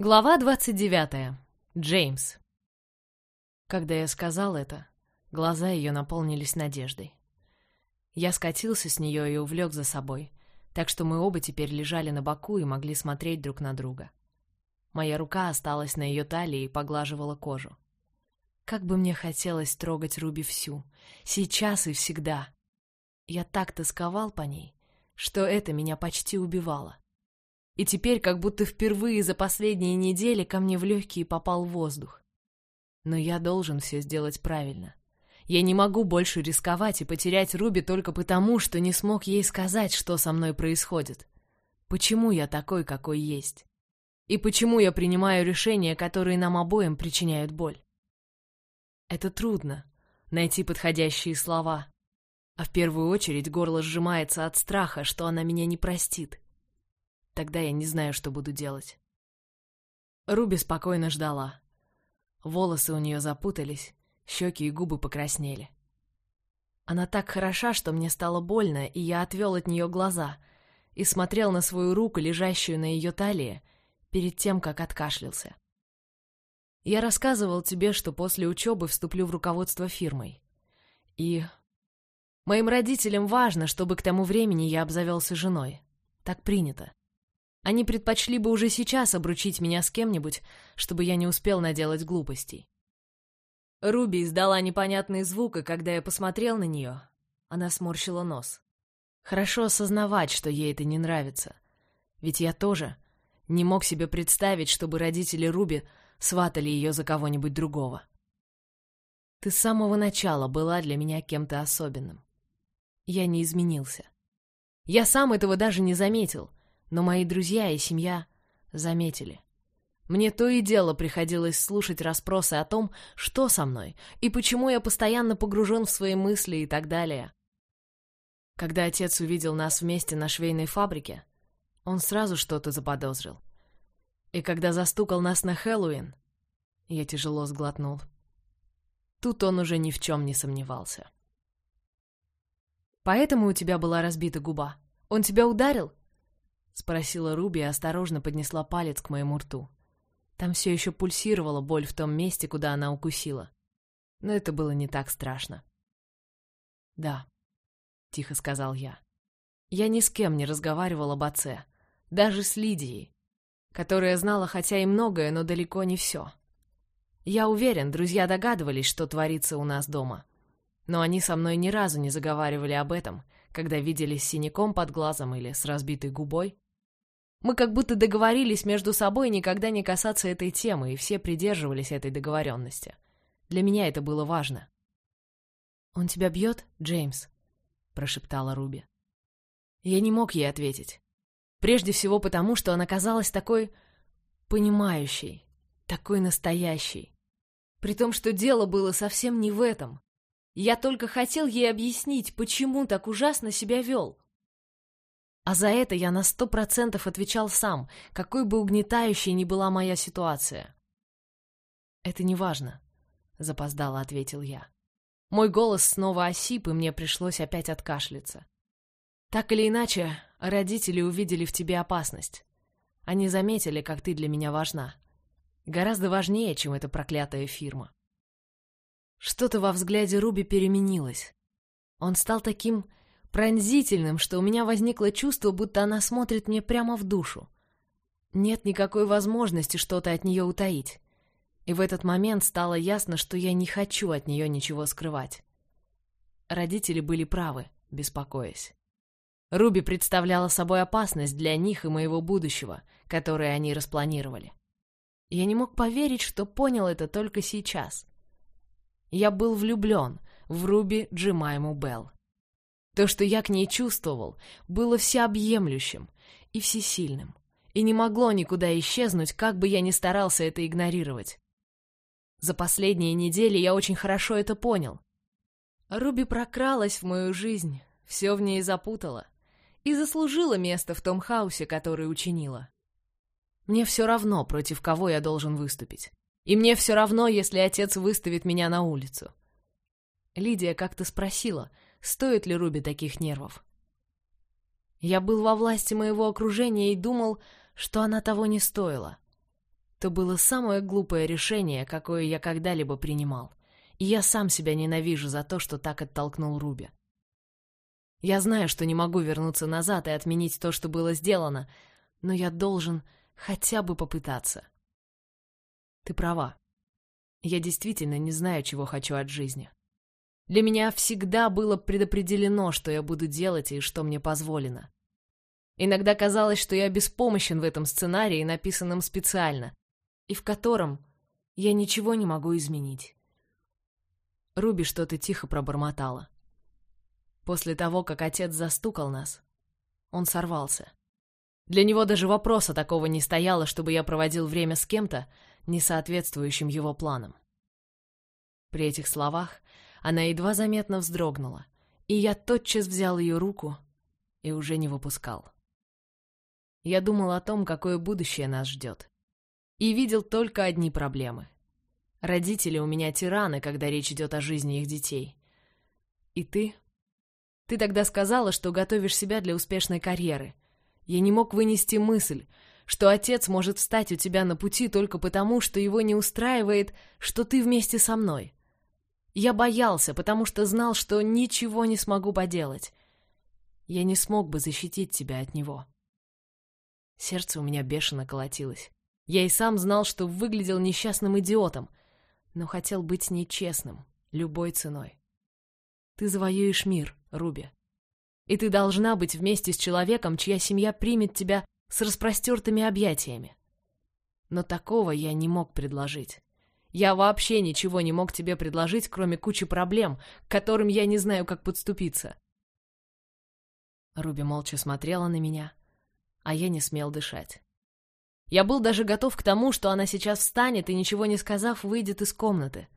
Глава 29. Джеймс. Когда я сказал это, глаза ее наполнились надеждой. Я скатился с нее и увлек за собой, так что мы оба теперь лежали на боку и могли смотреть друг на друга. Моя рука осталась на ее талии и поглаживала кожу. Как бы мне хотелось трогать Руби всю, сейчас и всегда. Я так тосковал по ней, что это меня почти убивало. И теперь, как будто впервые за последние недели, ко мне в легкие попал воздух. Но я должен все сделать правильно. Я не могу больше рисковать и потерять Руби только потому, что не смог ей сказать, что со мной происходит. Почему я такой, какой есть? И почему я принимаю решения, которые нам обоим причиняют боль? Это трудно — найти подходящие слова. А в первую очередь горло сжимается от страха, что она меня не простит. Тогда я не знаю, что буду делать. Руби спокойно ждала. Волосы у нее запутались, щеки и губы покраснели. Она так хороша, что мне стало больно, и я отвел от нее глаза и смотрел на свою руку, лежащую на ее талии, перед тем, как откашлялся. Я рассказывал тебе, что после учебы вступлю в руководство фирмой. И моим родителям важно, чтобы к тому времени я обзавелся женой. Так принято. Они предпочли бы уже сейчас обручить меня с кем-нибудь, чтобы я не успел наделать глупостей. Руби издала непонятный звук, и когда я посмотрел на нее, она сморщила нос. Хорошо осознавать, что ей это не нравится. Ведь я тоже не мог себе представить, чтобы родители Руби сватали ее за кого-нибудь другого. Ты с самого начала была для меня кем-то особенным. Я не изменился. Я сам этого даже не заметил, но мои друзья и семья заметили. Мне то и дело приходилось слушать расспросы о том, что со мной и почему я постоянно погружен в свои мысли и так далее. Когда отец увидел нас вместе на швейной фабрике, он сразу что-то заподозрил. И когда застукал нас на Хэллоуин, я тяжело сглотнул. Тут он уже ни в чем не сомневался. «Поэтому у тебя была разбита губа? Он тебя ударил?» — спросила Руби и осторожно поднесла палец к моему рту. Там все еще пульсировала боль в том месте, куда она укусила. Но это было не так страшно. «Да», — тихо сказал я. Я ни с кем не разговаривал об отце, даже с Лидией, которая знала хотя и многое, но далеко не все. Я уверен, друзья догадывались, что творится у нас дома. Но они со мной ни разу не заговаривали об этом, когда виделись с синяком под глазом или с разбитой губой. Мы как будто договорились между собой никогда не касаться этой темы, и все придерживались этой договоренности. Для меня это было важно. «Он тебя бьет, Джеймс?» — прошептала Руби. Я не мог ей ответить. Прежде всего потому, что она казалась такой понимающей, такой настоящей. При том, что дело было совсем не в этом. Я только хотел ей объяснить, почему так ужасно себя вел. А за это я на сто процентов отвечал сам, какой бы угнетающей ни была моя ситуация. «Это не важно», — запоздало ответил я. Мой голос снова осип, и мне пришлось опять откашляться. Так или иначе, родители увидели в тебе опасность. Они заметили, как ты для меня важна. Гораздо важнее, чем эта проклятая фирма. Что-то во взгляде Руби переменилось. Он стал таким пронзительным, что у меня возникло чувство, будто она смотрит мне прямо в душу. Нет никакой возможности что-то от нее утаить. И в этот момент стало ясно, что я не хочу от нее ничего скрывать. Родители были правы, беспокоясь. Руби представляла собой опасность для них и моего будущего, которое они распланировали. Я не мог поверить, что понял это только сейчас. Я был влюблен в Руби Джимайму Белл. То, что я к ней чувствовал, было всеобъемлющим и всесильным, и не могло никуда исчезнуть, как бы я ни старался это игнорировать. За последние недели я очень хорошо это понял. Руби прокралась в мою жизнь, все в ней запутала и заслужила место в том хаосе, который учинила. Мне все равно, против кого я должен выступить. И мне все равно, если отец выставит меня на улицу. Лидия как-то спросила — Стоит ли Руби таких нервов? Я был во власти моего окружения и думал, что она того не стоила. то было самое глупое решение, какое я когда-либо принимал. И я сам себя ненавижу за то, что так оттолкнул Руби. Я знаю, что не могу вернуться назад и отменить то, что было сделано, но я должен хотя бы попытаться. Ты права. Я действительно не знаю, чего хочу от жизни. Для меня всегда было предопределено, что я буду делать и что мне позволено. Иногда казалось, что я беспомощен в этом сценарии, написанном специально, и в котором я ничего не могу изменить. Руби что-то тихо пробормотала. После того, как отец застукал нас, он сорвался. Для него даже вопроса такого не стояло, чтобы я проводил время с кем-то, не соответствующим его планам. При этих словах она едва заметно вздрогнула, и я тотчас взял ее руку и уже не выпускал. Я думал о том, какое будущее нас ждет, и видел только одни проблемы. Родители у меня тираны, когда речь идет о жизни их детей. И ты? Ты тогда сказала, что готовишь себя для успешной карьеры. Я не мог вынести мысль, что отец может встать у тебя на пути только потому, что его не устраивает, что ты вместе со мной. Я боялся, потому что знал, что ничего не смогу поделать. Я не смог бы защитить тебя от него. Сердце у меня бешено колотилось. Я и сам знал, что выглядел несчастным идиотом, но хотел быть нечестным, любой ценой. Ты завоюешь мир, Руби. И ты должна быть вместе с человеком, чья семья примет тебя с распростертыми объятиями. Но такого я не мог предложить. Я вообще ничего не мог тебе предложить, кроме кучи проблем, к которым я не знаю, как подступиться. Руби молча смотрела на меня, а я не смел дышать. Я был даже готов к тому, что она сейчас встанет и, ничего не сказав, выйдет из комнаты.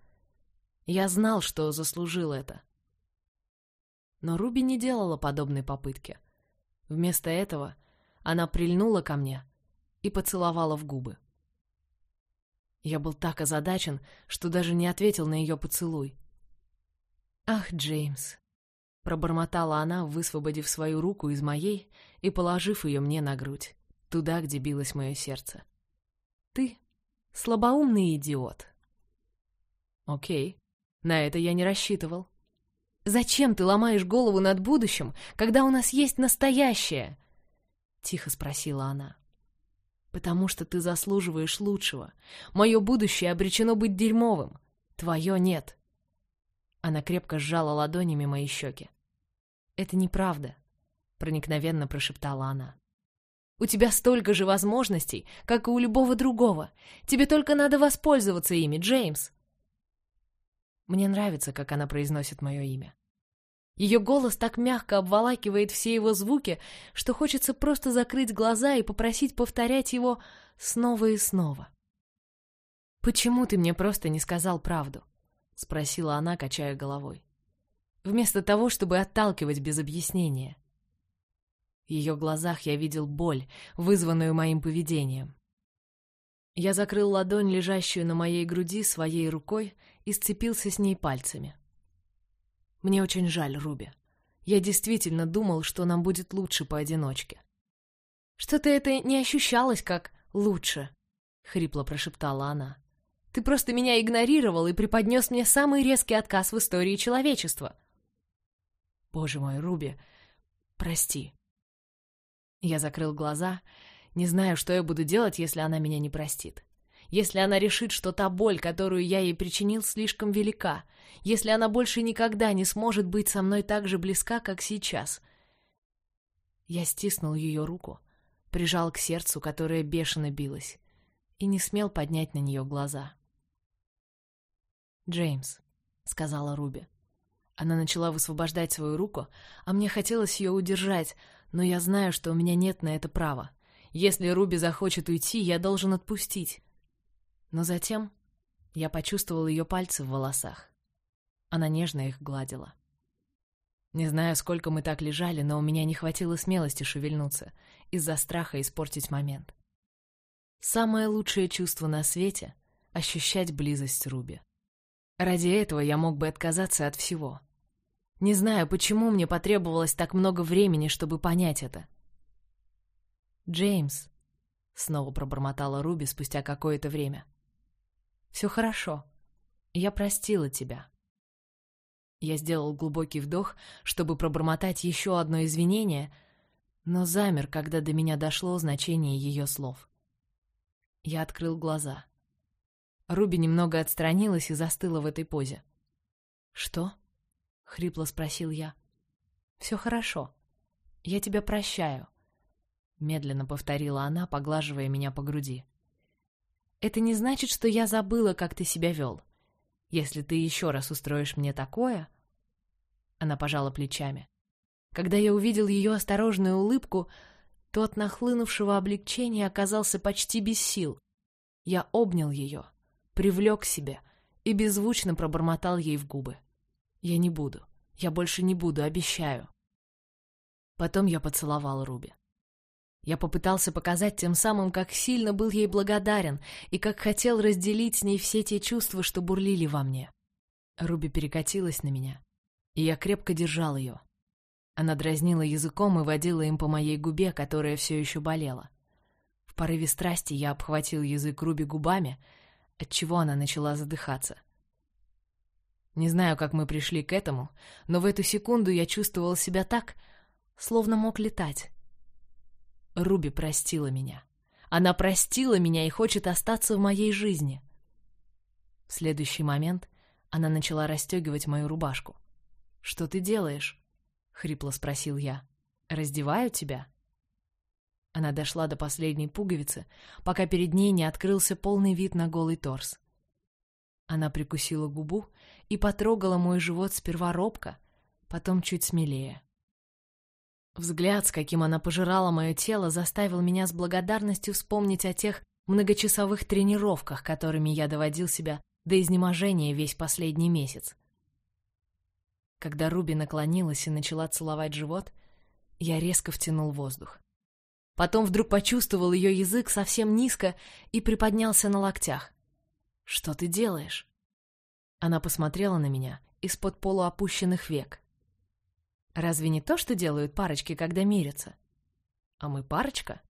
Я знал, что заслужил это. Но Руби не делала подобной попытки. Вместо этого она прильнула ко мне и поцеловала в губы. Я был так озадачен, что даже не ответил на ее поцелуй. «Ах, Джеймс!» — пробормотала она, высвободив свою руку из моей и положив ее мне на грудь, туда, где билось мое сердце. «Ты слабоумный идиот». «Окей, на это я не рассчитывал». «Зачем ты ломаешь голову над будущим, когда у нас есть настоящее?» — тихо спросила она. «Потому что ты заслуживаешь лучшего. Мое будущее обречено быть дерьмовым. Твое нет». Она крепко сжала ладонями мои щеки. «Это неправда», — проникновенно прошептала она. «У тебя столько же возможностей, как и у любого другого. Тебе только надо воспользоваться ими, Джеймс». Мне нравится, как она произносит мое имя. Ее голос так мягко обволакивает все его звуки, что хочется просто закрыть глаза и попросить повторять его снова и снова. «Почему ты мне просто не сказал правду?» — спросила она, качая головой. «Вместо того, чтобы отталкивать без объяснения». В ее глазах я видел боль, вызванную моим поведением. Я закрыл ладонь, лежащую на моей груди, своей рукой и сцепился с ней пальцами. Мне очень жаль, Руби. Я действительно думал, что нам будет лучше поодиночке. Что-то это не ощущалось как «лучше», — хрипло прошептала она. «Ты просто меня игнорировал и преподнес мне самый резкий отказ в истории человечества». «Боже мой, Руби, прости». Я закрыл глаза, не знаю, что я буду делать, если она меня не простит если она решит, что та боль, которую я ей причинил, слишком велика, если она больше никогда не сможет быть со мной так же близка, как сейчас. Я стиснул ее руку, прижал к сердцу, которое бешено билось, и не смел поднять на нее глаза. «Джеймс», — сказала Руби. Она начала высвобождать свою руку, а мне хотелось ее удержать, но я знаю, что у меня нет на это права. Если Руби захочет уйти, я должен отпустить. Но затем я почувствовал ее пальцы в волосах. Она нежно их гладила. Не знаю, сколько мы так лежали, но у меня не хватило смелости шевельнуться из-за страха испортить момент. Самое лучшее чувство на свете — ощущать близость Руби. Ради этого я мог бы отказаться от всего. Не знаю, почему мне потребовалось так много времени, чтобы понять это. «Джеймс», — снова пробормотала Руби спустя какое-то время. «Все хорошо. Я простила тебя». Я сделал глубокий вдох, чтобы пробормотать еще одно извинение, но замер, когда до меня дошло значение ее слов. Я открыл глаза. Руби немного отстранилась и застыла в этой позе. «Что?» — хрипло спросил я. «Все хорошо. Я тебя прощаю», — медленно повторила она, поглаживая меня по груди. «Это не значит, что я забыла, как ты себя вел. Если ты еще раз устроишь мне такое...» Она пожала плечами. Когда я увидел ее осторожную улыбку, то от нахлынувшего облегчения оказался почти без сил. Я обнял ее, привлек к себе и беззвучно пробормотал ей в губы. «Я не буду. Я больше не буду, обещаю». Потом я поцеловал Руби. Я попытался показать тем самым, как сильно был ей благодарен и как хотел разделить с ней все те чувства, что бурлили во мне. Руби перекатилась на меня, и я крепко держал ее. Она дразнила языком и водила им по моей губе, которая все еще болела. В порыве страсти я обхватил язык Руби губами, отчего она начала задыхаться. Не знаю, как мы пришли к этому, но в эту секунду я чувствовал себя так, словно мог летать. Руби простила меня. Она простила меня и хочет остаться в моей жизни. В следующий момент она начала расстегивать мою рубашку. «Что ты делаешь?» — хрипло спросил я. «Раздеваю тебя?» Она дошла до последней пуговицы, пока перед ней не открылся полный вид на голый торс. Она прикусила губу и потрогала мой живот сперва робко, потом чуть смелее. Взгляд, с каким она пожирала мое тело, заставил меня с благодарностью вспомнить о тех многочасовых тренировках, которыми я доводил себя до изнеможения весь последний месяц. Когда Руби наклонилась и начала целовать живот, я резко втянул воздух. Потом вдруг почувствовал ее язык совсем низко и приподнялся на локтях. «Что ты делаешь?» Она посмотрела на меня из-под полуопущенных век. Разве не то, что делают парочки, когда мирятся? А мы парочка?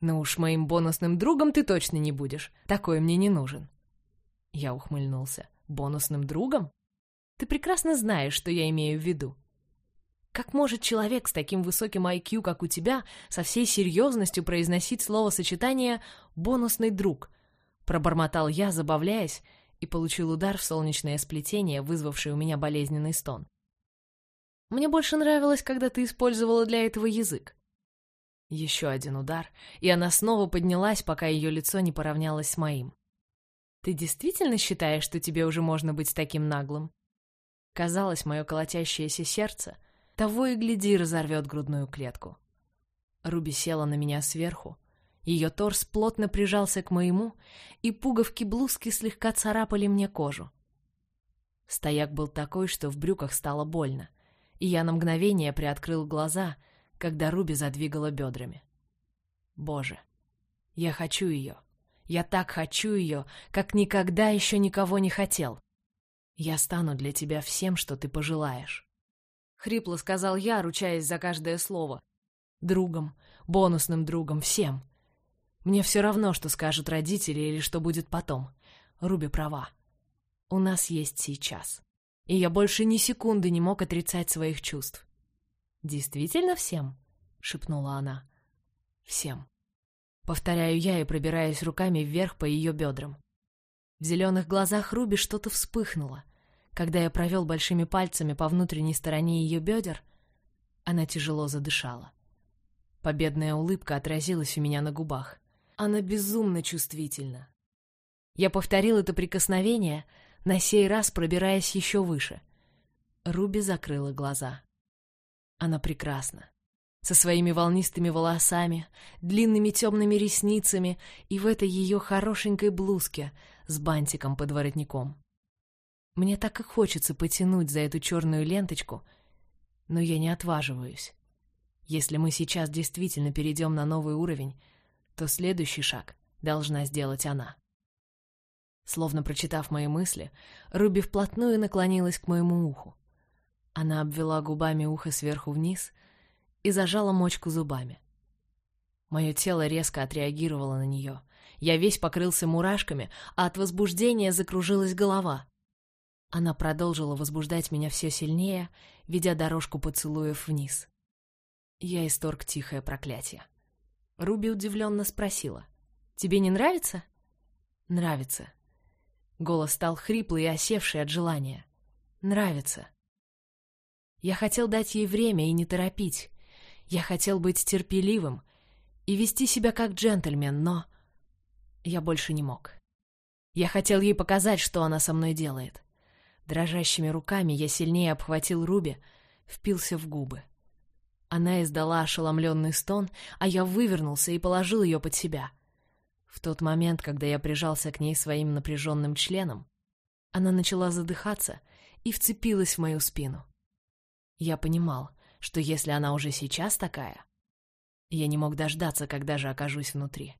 Ну уж моим бонусным другом ты точно не будешь. Такой мне не нужен. Я ухмыльнулся. Бонусным другом? Ты прекрасно знаешь, что я имею в виду. Как может человек с таким высоким IQ, как у тебя, со всей серьезностью произносить словосочетание «бонусный друг»? Пробормотал я, забавляясь, и получил удар в солнечное сплетение, вызвавший у меня болезненный стон. Мне больше нравилось, когда ты использовала для этого язык. Еще один удар, и она снова поднялась, пока ее лицо не поравнялось с моим. Ты действительно считаешь, что тебе уже можно быть таким наглым? Казалось, мое колотящееся сердце того и гляди разорвет грудную клетку. Руби села на меня сверху, ее торс плотно прижался к моему, и пуговки блузки слегка царапали мне кожу. Стояк был такой, что в брюках стало больно — и я на мгновение приоткрыл глаза, когда Руби задвигала бедрами. Боже, я хочу ее. Я так хочу ее, как никогда еще никого не хотел. Я стану для тебя всем, что ты пожелаешь. Хрипло сказал я, ручаясь за каждое слово. Другом, бонусным другом, всем. Мне все равно, что скажут родители или что будет потом. Руби права. У нас есть сейчас и я больше ни секунды не мог отрицать своих чувств. «Действительно всем?» — шепнула она. «Всем». Повторяю я и пробираюсь руками вверх по ее бедрам. В зеленых глазах Руби что-то вспыхнуло. Когда я провел большими пальцами по внутренней стороне ее бедер, она тяжело задышала. Победная улыбка отразилась у меня на губах. Она безумно чувствительна. Я повторил это прикосновение — на сей раз пробираясь еще выше. Руби закрыла глаза. Она прекрасна. Со своими волнистыми волосами, длинными темными ресницами и в этой ее хорошенькой блузке с бантиком под воротником. Мне так и хочется потянуть за эту черную ленточку, но я не отваживаюсь. Если мы сейчас действительно перейдем на новый уровень, то следующий шаг должна сделать она. Словно прочитав мои мысли, Руби вплотную наклонилась к моему уху. Она обвела губами ухо сверху вниз и зажала мочку зубами. Мое тело резко отреагировало на нее. Я весь покрылся мурашками, а от возбуждения закружилась голова. Она продолжила возбуждать меня все сильнее, ведя дорожку поцелуев вниз. Я исторг тихое проклятие. Руби удивленно спросила. «Тебе не нравится?» «Нравится». Голос стал хриплый и осевший от желания. «Нравится». Я хотел дать ей время и не торопить. Я хотел быть терпеливым и вести себя как джентльмен, но... Я больше не мог. Я хотел ей показать, что она со мной делает. Дрожащими руками я сильнее обхватил Руби, впился в губы. Она издала ошеломленный стон, а я вывернулся и положил ее под себя. В тот момент, когда я прижался к ней своим напряженным членом, она начала задыхаться и вцепилась в мою спину. Я понимал, что если она уже сейчас такая, я не мог дождаться, когда же окажусь внутри.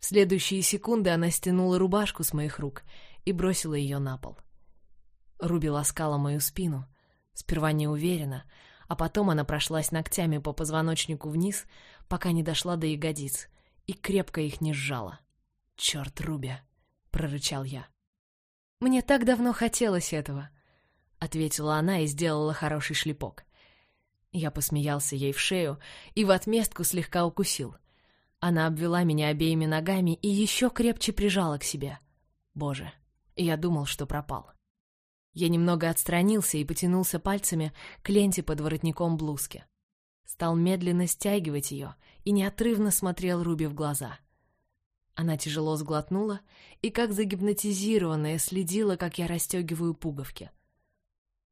В следующие секунды она стянула рубашку с моих рук и бросила ее на пол. Руби ласкала мою спину, сперва неуверенно, а потом она прошлась ногтями по позвоночнику вниз, пока не дошла до ягодиц, и крепко их не сжала. «Черт, Руби!» — прорычал я. «Мне так давно хотелось этого!» — ответила она и сделала хороший шлепок. Я посмеялся ей в шею и в отместку слегка укусил. Она обвела меня обеими ногами и еще крепче прижала к себе. Боже, я думал, что пропал. Я немного отстранился и потянулся пальцами к ленте под воротником блузки. Стал медленно стягивать ее и неотрывно смотрел Руби в глаза. Она тяжело сглотнула и, как загипнотизированная, следила, как я расстегиваю пуговки.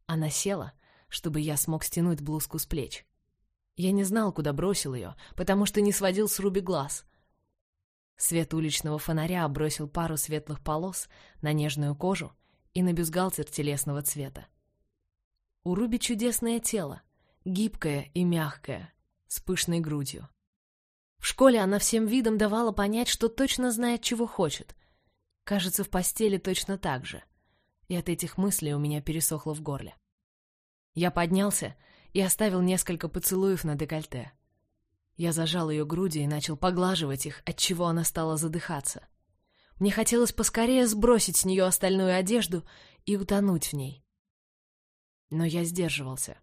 Она села, чтобы я смог стянуть блузку с плеч. Я не знал, куда бросил ее, потому что не сводил с Руби глаз. Свет уличного фонаря бросил пару светлых полос на нежную кожу, и на бюстгальтер телесного цвета. У Руби чудесное тело, гибкое и мягкое, с пышной грудью. В школе она всем видом давала понять, что точно знает, чего хочет. Кажется, в постели точно так же. И от этих мыслей у меня пересохло в горле. Я поднялся и оставил несколько поцелуев на декольте. Я зажал ее груди и начал поглаживать их, отчего она стала задыхаться. Мне хотелось поскорее сбросить с нее остальную одежду и утонуть в ней. Но я сдерживался.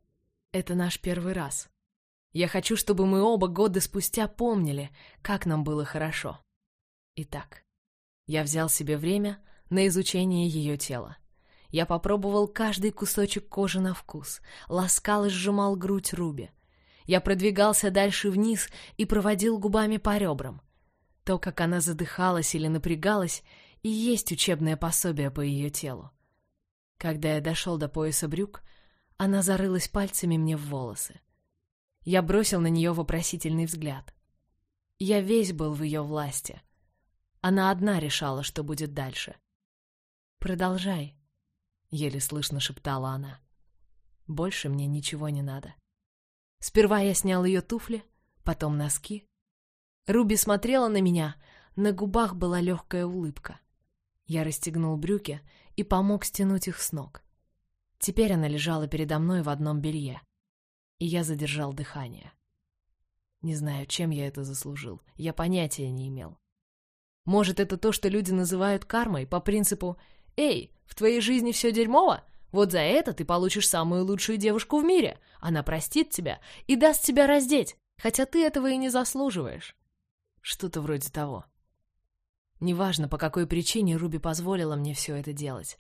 Это наш первый раз. Я хочу, чтобы мы оба года спустя помнили, как нам было хорошо. Итак, я взял себе время на изучение ее тела. Я попробовал каждый кусочек кожи на вкус, ласкал и сжимал грудь Руби. Я продвигался дальше вниз и проводил губами по ребрам — то, как она задыхалась или напрягалась, и есть учебное пособие по ее телу. Когда я дошел до пояса брюк, она зарылась пальцами мне в волосы. Я бросил на нее вопросительный взгляд. Я весь был в ее власти. Она одна решала, что будет дальше. «Продолжай», — еле слышно шептала она. «Больше мне ничего не надо». Сперва я снял ее туфли, потом носки, Руби смотрела на меня, на губах была легкая улыбка. Я расстегнул брюки и помог стянуть их с ног. Теперь она лежала передо мной в одном белье, и я задержал дыхание. Не знаю, чем я это заслужил, я понятия не имел. Может, это то, что люди называют кармой, по принципу «Эй, в твоей жизни все дерьмово? Вот за это ты получишь самую лучшую девушку в мире. Она простит тебя и даст тебя раздеть, хотя ты этого и не заслуживаешь». Что-то вроде того. Неважно, по какой причине Руби позволила мне все это делать.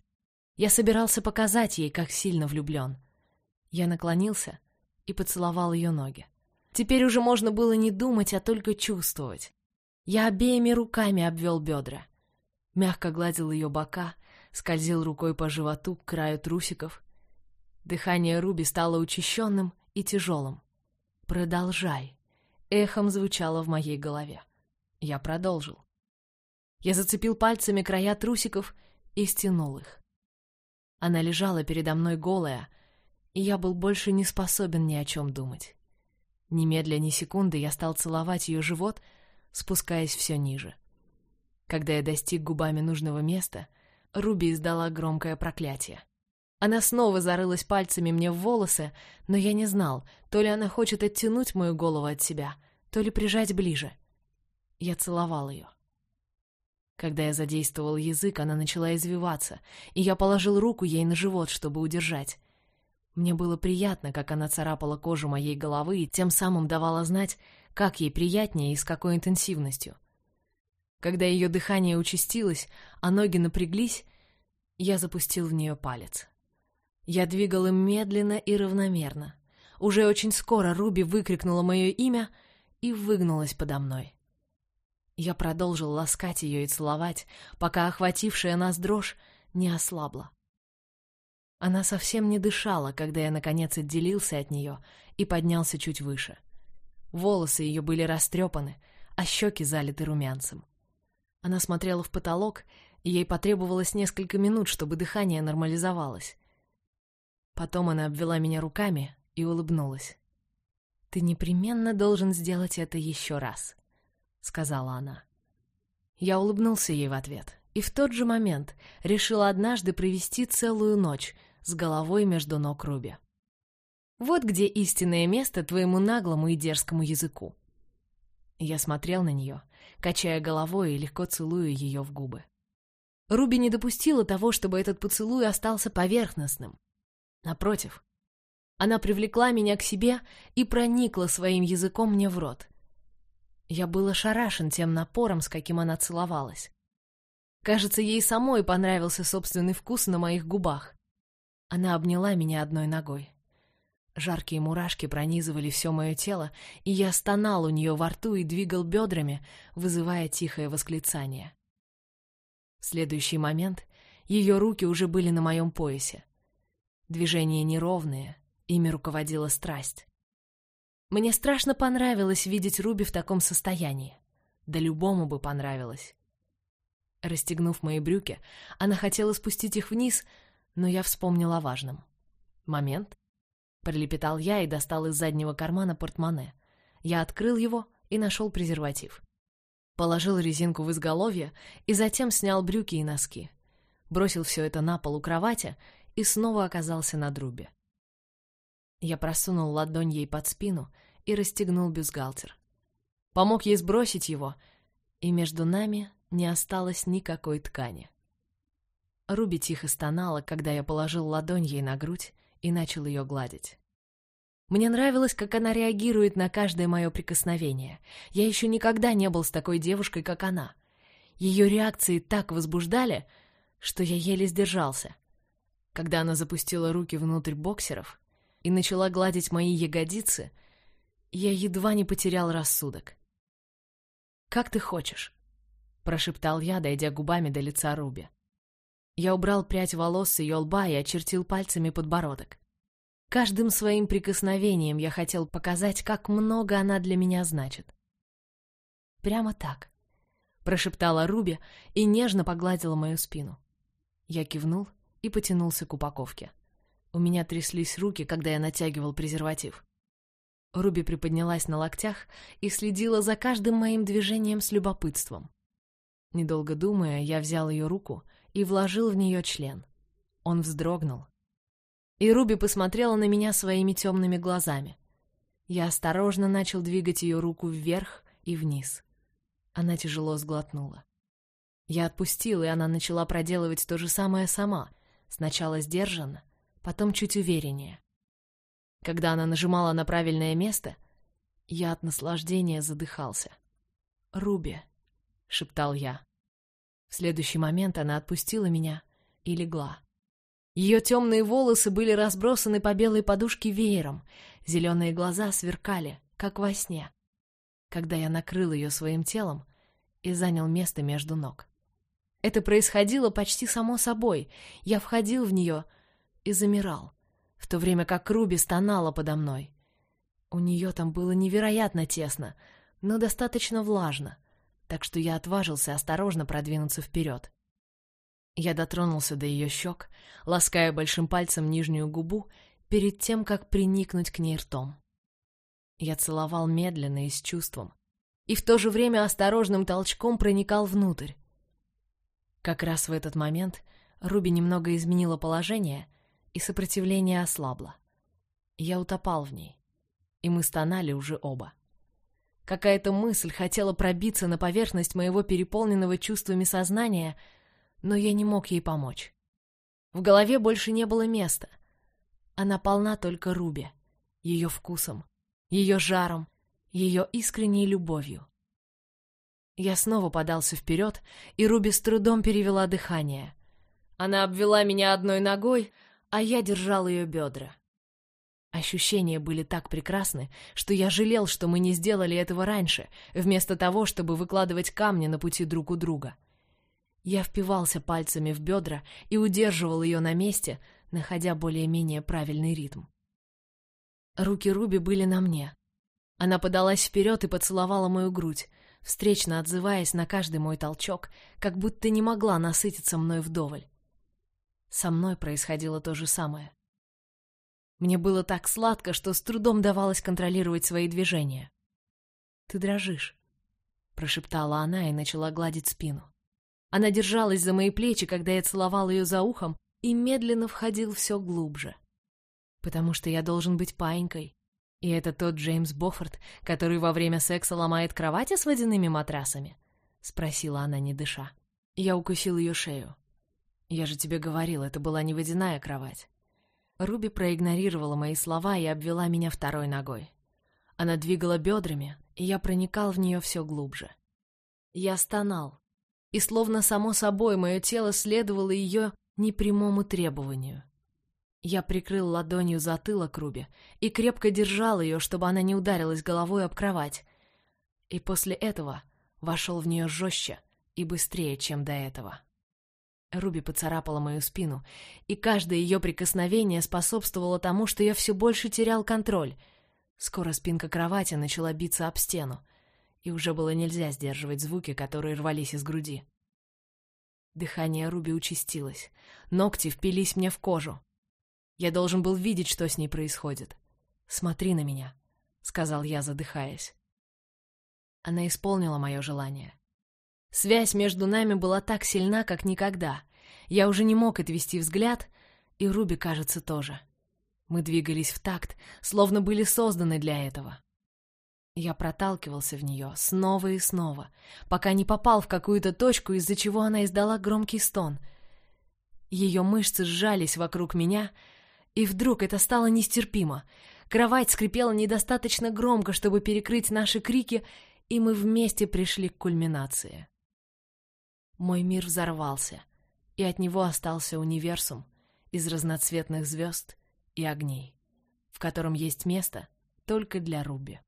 Я собирался показать ей, как сильно влюблен. Я наклонился и поцеловал ее ноги. Теперь уже можно было не думать, а только чувствовать. Я обеими руками обвел бедра. Мягко гладил ее бока, скользил рукой по животу к краю трусиков. Дыхание Руби стало учащенным и тяжелым. «Продолжай», — эхом звучало в моей голове. Я продолжил. Я зацепил пальцами края трусиков и стянул их. Она лежала передо мной голая, и я был больше не способен ни о чем думать. Немедля ни секунды я стал целовать ее живот, спускаясь все ниже. Когда я достиг губами нужного места, Руби издала громкое проклятие. Она снова зарылась пальцами мне в волосы, но я не знал, то ли она хочет оттянуть мою голову от себя, то ли прижать ближе. Я целовал ее. Когда я задействовал язык, она начала извиваться, и я положил руку ей на живот, чтобы удержать. Мне было приятно, как она царапала кожу моей головы и тем самым давала знать, как ей приятнее и с какой интенсивностью. Когда ее дыхание участилось, а ноги напряглись, я запустил в нее палец. Я двигал им медленно и равномерно. Уже очень скоро Руби выкрикнула мое имя и выгнулась подо мной. Я продолжил ласкать ее и целовать, пока охватившая нас дрожь не ослабла. Она совсем не дышала, когда я, наконец, отделился от нее и поднялся чуть выше. Волосы ее были растрепаны, а щеки залиты румянцем. Она смотрела в потолок, и ей потребовалось несколько минут, чтобы дыхание нормализовалось. Потом она обвела меня руками и улыбнулась. «Ты непременно должен сделать это еще раз», — сказала она. Я улыбнулся ей в ответ, и в тот же момент решила однажды провести целую ночь — с головой между ног Руби. Вот где истинное место твоему наглому и дерзкому языку. Я смотрел на нее, качая головой и легко целуя ее в губы. Руби не допустила того, чтобы этот поцелуй остался поверхностным. Напротив, она привлекла меня к себе и проникла своим языком мне в рот. Я был ошарашен тем напором, с каким она целовалась. Кажется, ей самой понравился собственный вкус на моих губах. Она обняла меня одной ногой. Жаркие мурашки пронизывали все мое тело, и я стонал у нее во рту и двигал бедрами, вызывая тихое восклицание. В следующий момент ее руки уже были на моем поясе. Движения неровные, ими руководила страсть. Мне страшно понравилось видеть Руби в таком состоянии. Да любому бы понравилось. Расстегнув мои брюки, она хотела спустить их вниз, но я вспомнил о важном. «Момент». Пролепетал я и достал из заднего кармана портмоне. Я открыл его и нашел презерватив. Положил резинку в изголовье и затем снял брюки и носки. Бросил все это на пол у кровати и снова оказался на друбе. Я просунул ладонь ей под спину и расстегнул бюстгальтер. Помог ей сбросить его, и между нами не осталось никакой ткани. Руби тихо стонала, когда я положил ладонь ей на грудь и начал ее гладить. Мне нравилось, как она реагирует на каждое мое прикосновение. Я еще никогда не был с такой девушкой, как она. Ее реакции так возбуждали, что я еле сдержался. Когда она запустила руки внутрь боксеров и начала гладить мои ягодицы, я едва не потерял рассудок. «Как ты хочешь», — прошептал я, дойдя губами до лица Руби. Я убрал прядь волос с ее лба и очертил пальцами подбородок. Каждым своим прикосновением я хотел показать, как много она для меня значит. «Прямо так», — прошептала Руби и нежно погладила мою спину. Я кивнул и потянулся к упаковке. У меня тряслись руки, когда я натягивал презерватив. Руби приподнялась на локтях и следила за каждым моим движением с любопытством. Недолго думая, я взял ее руку и вложил в нее член. Он вздрогнул. И Руби посмотрела на меня своими темными глазами. Я осторожно начал двигать ее руку вверх и вниз. Она тяжело сглотнула. Я отпустил, и она начала проделывать то же самое сама, сначала сдержанно, потом чуть увереннее. Когда она нажимала на правильное место, я от наслаждения задыхался. «Руби», — шептал я. В следующий момент она отпустила меня и легла. Ее темные волосы были разбросаны по белой подушке веером, зеленые глаза сверкали, как во сне, когда я накрыл ее своим телом и занял место между ног. Это происходило почти само собой. Я входил в нее и замирал, в то время как Руби стонала подо мной. У нее там было невероятно тесно, но достаточно влажно так что я отважился осторожно продвинуться вперед. Я дотронулся до ее щек, лаская большим пальцем нижнюю губу перед тем, как приникнуть к ней ртом. Я целовал медленно и с чувством, и в то же время осторожным толчком проникал внутрь. Как раз в этот момент Руби немного изменила положение, и сопротивление ослабло. Я утопал в ней, и мы стонали уже оба. Какая-то мысль хотела пробиться на поверхность моего переполненного чувствами сознания, но я не мог ей помочь. В голове больше не было места. Она полна только Руби, ее вкусом, ее жаром, ее искренней любовью. Я снова подался вперед, и Руби с трудом перевела дыхание. Она обвела меня одной ногой, а я держал ее бедра. Ощущения были так прекрасны, что я жалел, что мы не сделали этого раньше, вместо того, чтобы выкладывать камни на пути друг у друга. Я впивался пальцами в бедра и удерживал ее на месте, находя более-менее правильный ритм. Руки Руби были на мне. Она подалась вперед и поцеловала мою грудь, встречно отзываясь на каждый мой толчок, как будто не могла насытиться мной вдоволь. Со мной происходило то же самое. Мне было так сладко, что с трудом давалось контролировать свои движения. «Ты дрожишь», — прошептала она и начала гладить спину. Она держалась за мои плечи, когда я целовал ее за ухом, и медленно входил все глубже. Потому что я должен быть паинькой. И это тот Джеймс Боффорд, который во время секса ломает кровати с водяными матрасами? Спросила она, не дыша. Я укусил ее шею. Я же тебе говорил, это была не водяная кровать. Руби проигнорировала мои слова и обвела меня второй ногой. Она двигала бедрами, и я проникал в нее все глубже. Я стонал, и словно само собой мое тело следовало ее непрямому требованию. Я прикрыл ладонью затылок Руби и крепко держал ее, чтобы она не ударилась головой об кровать. И после этого вошел в нее жестче и быстрее, чем до этого. Руби поцарапала мою спину, и каждое ее прикосновение способствовало тому, что я все больше терял контроль. Скоро спинка кровати начала биться об стену, и уже было нельзя сдерживать звуки, которые рвались из груди. Дыхание Руби участилось, ногти впились мне в кожу. Я должен был видеть, что с ней происходит. «Смотри на меня», — сказал я, задыхаясь. Она исполнила мое желание. Связь между нами была так сильна, как никогда. Я уже не мог отвести взгляд, и Руби, кажется, тоже. Мы двигались в такт, словно были созданы для этого. Я проталкивался в нее снова и снова, пока не попал в какую-то точку, из-за чего она издала громкий стон. Ее мышцы сжались вокруг меня, и вдруг это стало нестерпимо. Кровать скрипела недостаточно громко, чтобы перекрыть наши крики, и мы вместе пришли к кульминации. Мой мир взорвался, и от него остался универсум из разноцветных звезд и огней, в котором есть место только для Руби.